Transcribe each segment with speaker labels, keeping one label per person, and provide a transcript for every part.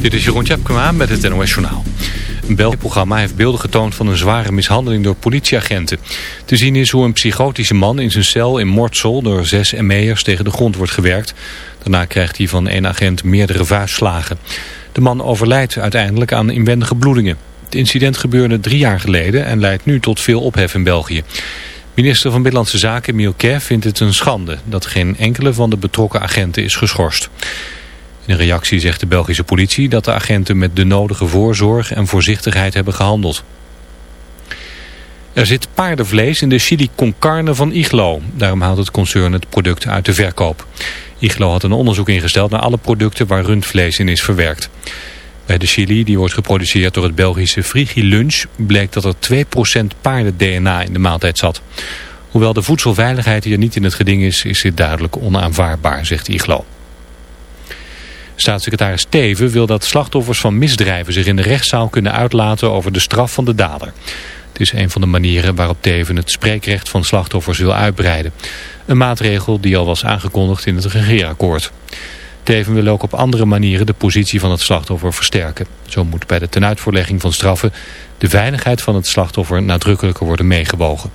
Speaker 1: Dit is Jeroen Tjepkema met het NOS Journaal. Een Belgisch programma heeft beelden getoond van een zware mishandeling door politieagenten. Te zien is hoe een psychotische man in zijn cel in Mortsel door zes ME'ers tegen de grond wordt gewerkt. Daarna krijgt hij van één agent meerdere vuistslagen. De man overlijdt uiteindelijk aan inwendige bloedingen. Het incident gebeurde drie jaar geleden en leidt nu tot veel ophef in België. Minister van Binnenlandse Zaken Milquet vindt het een schande dat geen enkele van de betrokken agenten is geschorst. In reactie zegt de Belgische politie dat de agenten met de nodige voorzorg en voorzichtigheid hebben gehandeld. Er zit paardenvlees in de chili con carne van Iglo. Daarom haalt het concern het product uit de verkoop. Iglo had een onderzoek ingesteld naar alle producten waar rundvlees in is verwerkt. Bij de chili, die wordt geproduceerd door het Belgische Frigi Lunch, bleek dat er 2% paarden-DNA in de maaltijd zat. Hoewel de voedselveiligheid hier niet in het geding is, is dit duidelijk onaanvaardbaar, zegt Iglo. Staatssecretaris Teven wil dat slachtoffers van misdrijven zich in de rechtszaal kunnen uitlaten over de straf van de dader. Het is een van de manieren waarop Teven het spreekrecht van slachtoffers wil uitbreiden. Een maatregel die al was aangekondigd in het regeerakkoord. Teven wil ook op andere manieren de positie van het slachtoffer versterken. Zo moet bij de tenuitvoerlegging van straffen de veiligheid van het slachtoffer nadrukkelijker worden meegewogen.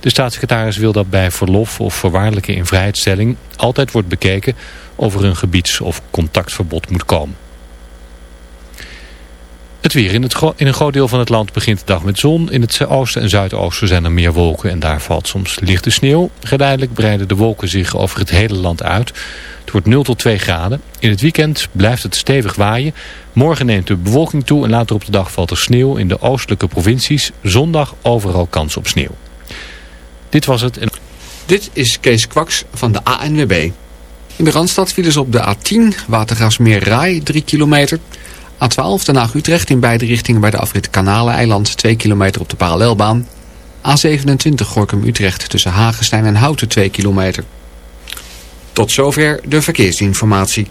Speaker 1: De staatssecretaris wil dat bij verlof of voorwaardelijke invrijheidstelling altijd wordt bekeken of er een gebieds- of contactverbod moet komen. Het weer. In, het in een groot deel van het land begint de dag met zon. In het oosten en zuidoosten zijn er meer wolken en daar valt soms lichte sneeuw. Geleidelijk breiden de wolken zich over het hele land uit. Het wordt 0 tot 2 graden. In het weekend blijft het stevig waaien. Morgen neemt de bewolking toe en later op de dag valt er sneeuw in de oostelijke provincies. Zondag overal kans op sneeuw. Dit was het.
Speaker 2: Dit is Kees Kwaks van de ANWB. In de Randstad vielen ze op de A10 Watergraafsmeer Rai 3 kilometer. A12 Den Haag-Utrecht in beide richtingen bij de afrit Kanaleneiland 2 kilometer op de parallelbaan. A27 Gorkum-Utrecht tussen Hagenstein en Houten 2 kilometer. Tot zover de verkeersinformatie.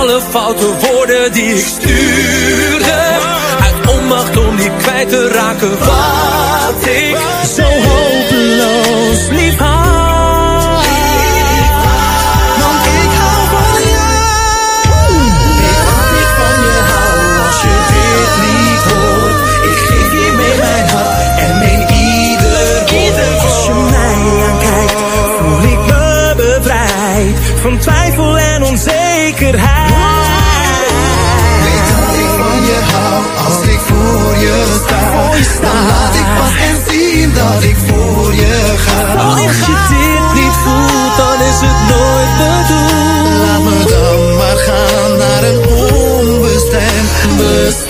Speaker 3: Alle foute woorden die ik stuurde. Uit onmacht om niet kwijt te raken wat ik
Speaker 4: Zo hopeloos lief
Speaker 5: Dan laat ik pas echt zien dat ik voor je ga.
Speaker 3: Als je dit niet voelt, dan is het nooit bedoeld.
Speaker 5: Laat me dan maar gaan naar een onbestemd bestaan.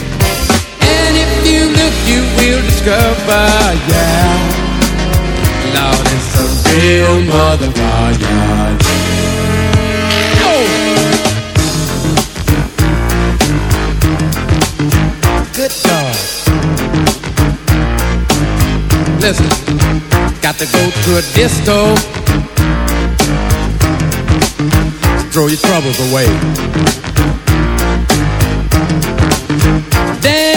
Speaker 6: You will discover. Yeah. Lord, it's a real motherfucker. Good God. Listen, got to go to a disco. Throw your troubles away.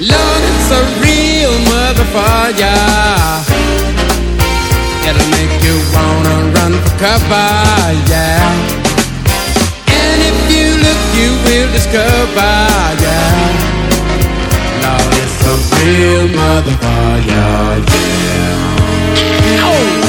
Speaker 6: Lord, it's a real motherfucker. It'll make you wanna run for cover, yeah. And if you look you will discover, yeah. Lord, it's a real motherfucker, yeah. Oh!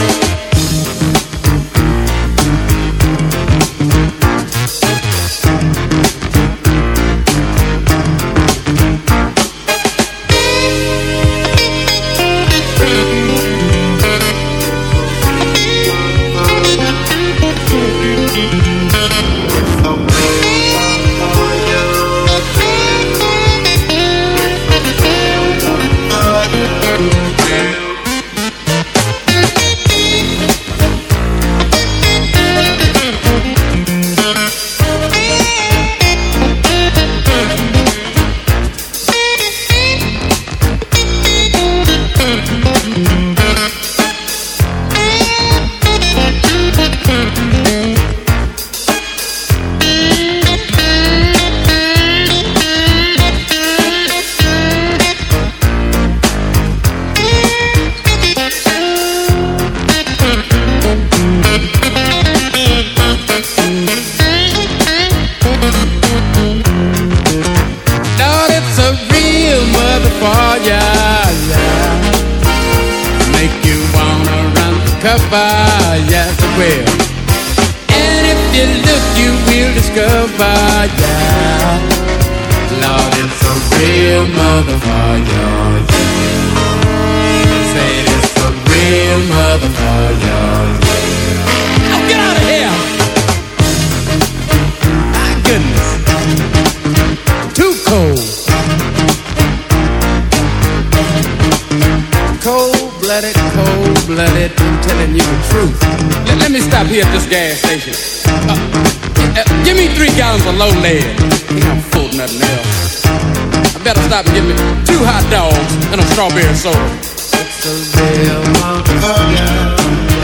Speaker 6: a real motherfucker.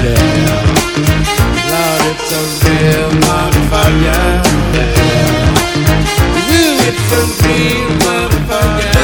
Speaker 6: Yeah. Lord, it's a real motherfucker. Yeah. It's a real motherfucker.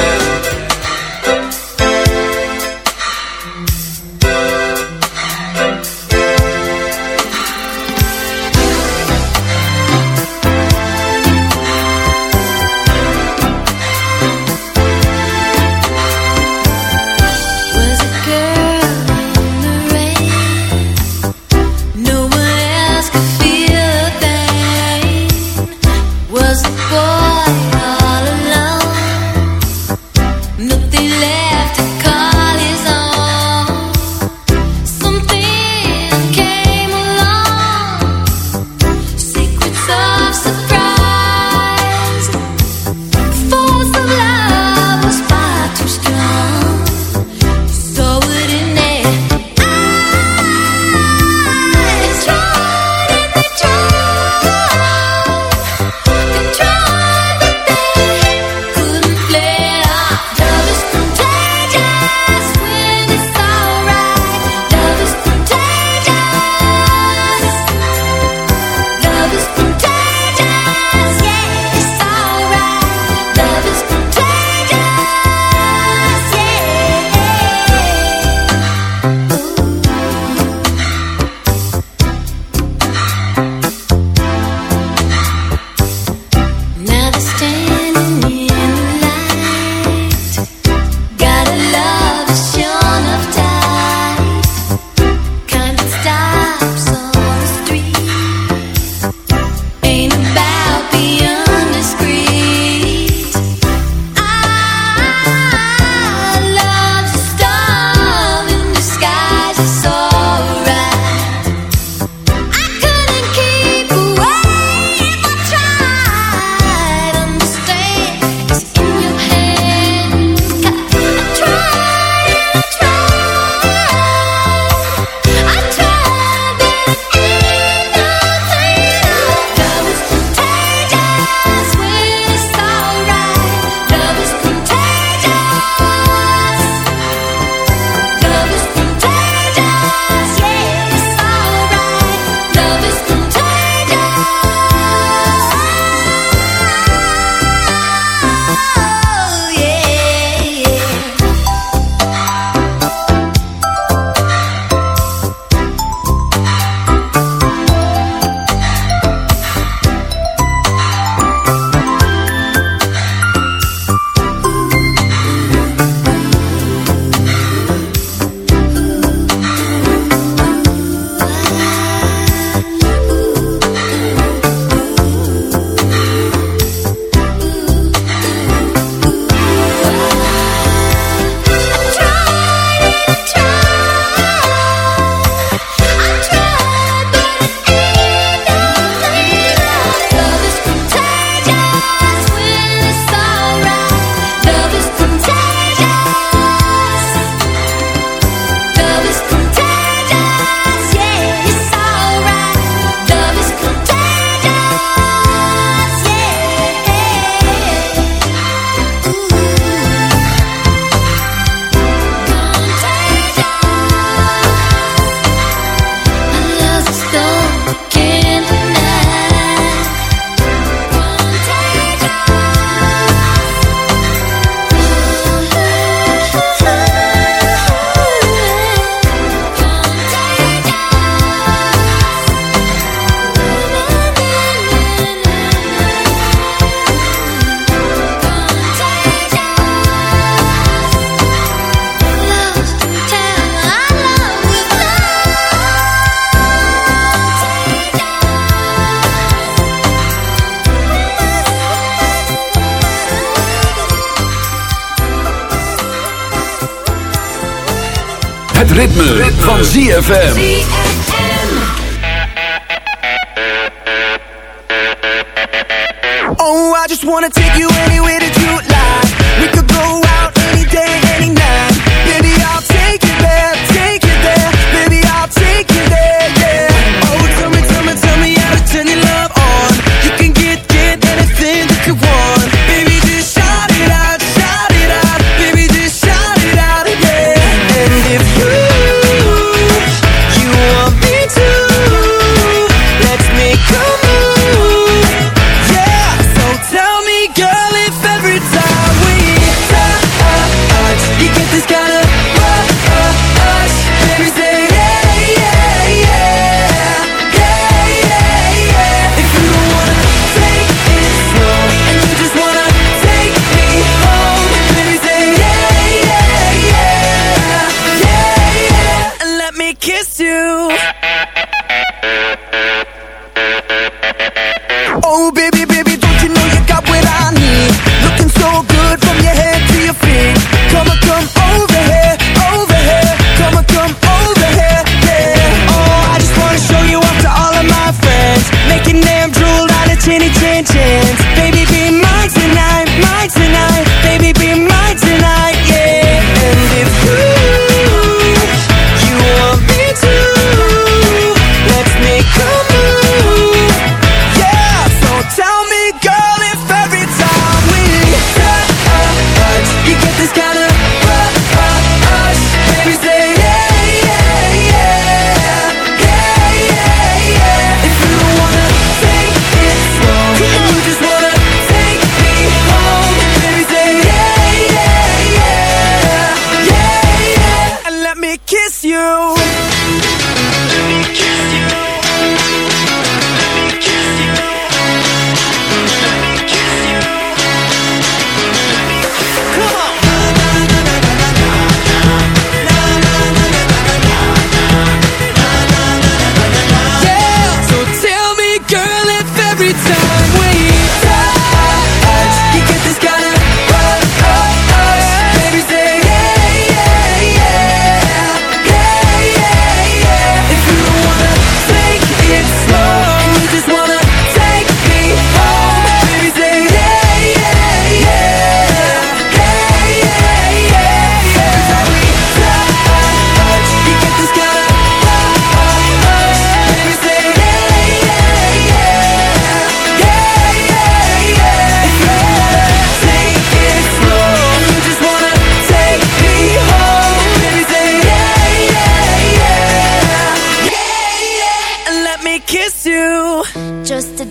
Speaker 7: ZFM.
Speaker 8: Oh, I just wanna take you in Oh, baby, baby.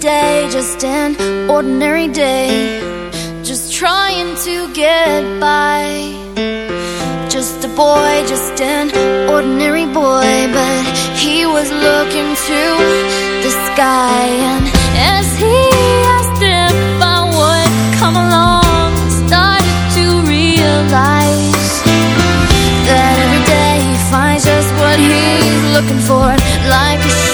Speaker 9: day, just an ordinary day. Just trying to get by. Just a boy, just an ordinary boy. But he was looking to the sky. And as he asked if I would come along, I started to realize that every day he finds just what he's looking for. Like a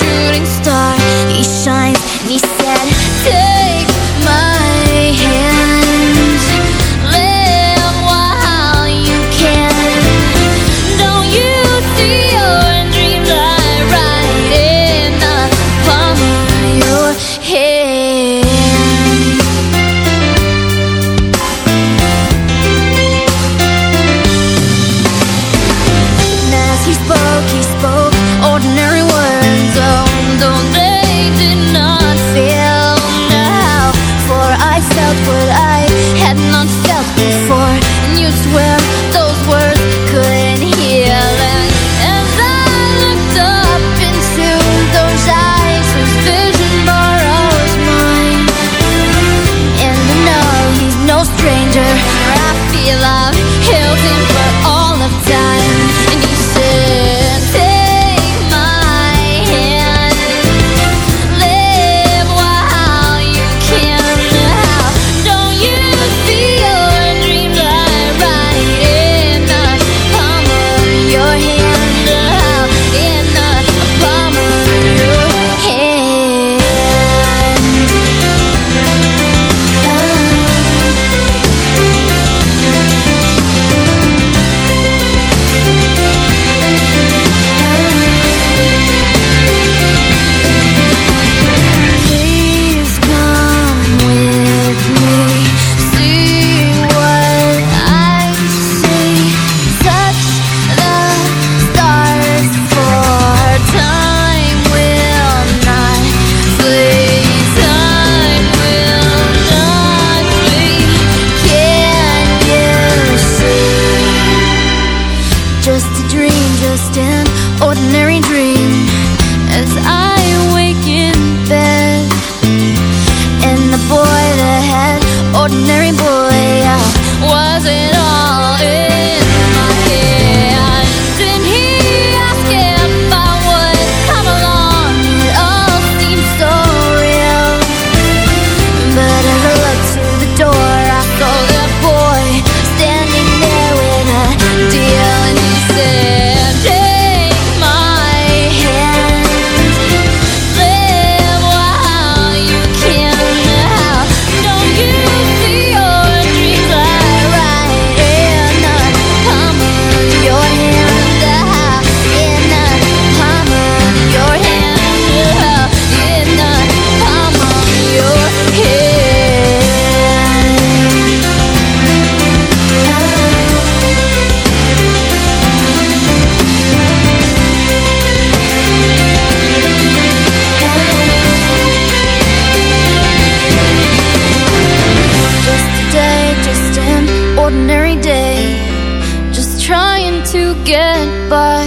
Speaker 10: get by.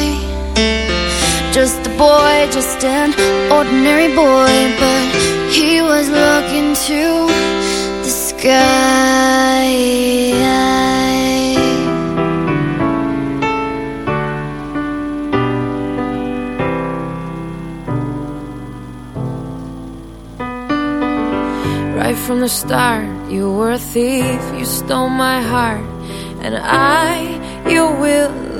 Speaker 10: Just a boy, just an ordinary boy. But he was looking to the sky.
Speaker 11: Right from the start, you were a thief, you stole my heart, and I, your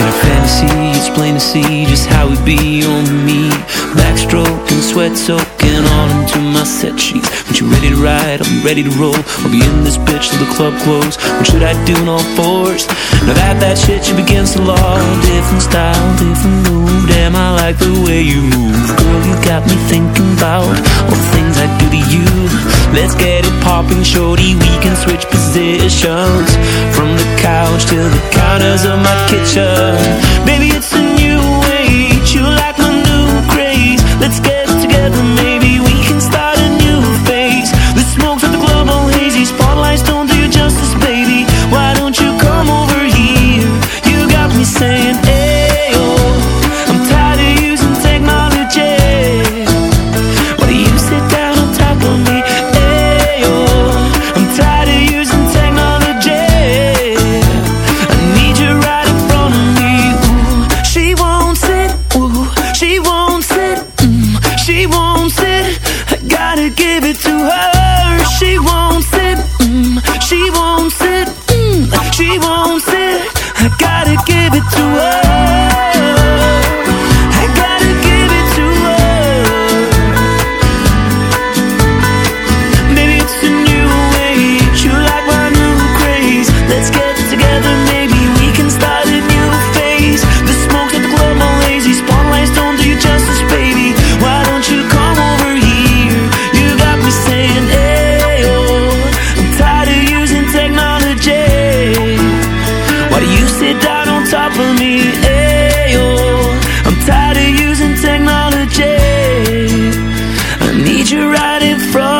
Speaker 3: In a fantasy, it's plain to see just how we be on me. Backstroking, sweat soaking all into my set sheets. When you ready to ride, be ready to roll. I'll be in this bitch till the club close. What should I do in all fours? Now that that shit you begins to law. Different style, different move. Damn, I like the way you move. Girl, you got me thinking about all the things I do to you. Let's get it popping, shorty. We can switch positions from the couch to the counters of my kitchen. Baby, it's a new
Speaker 12: from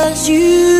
Speaker 11: Cause you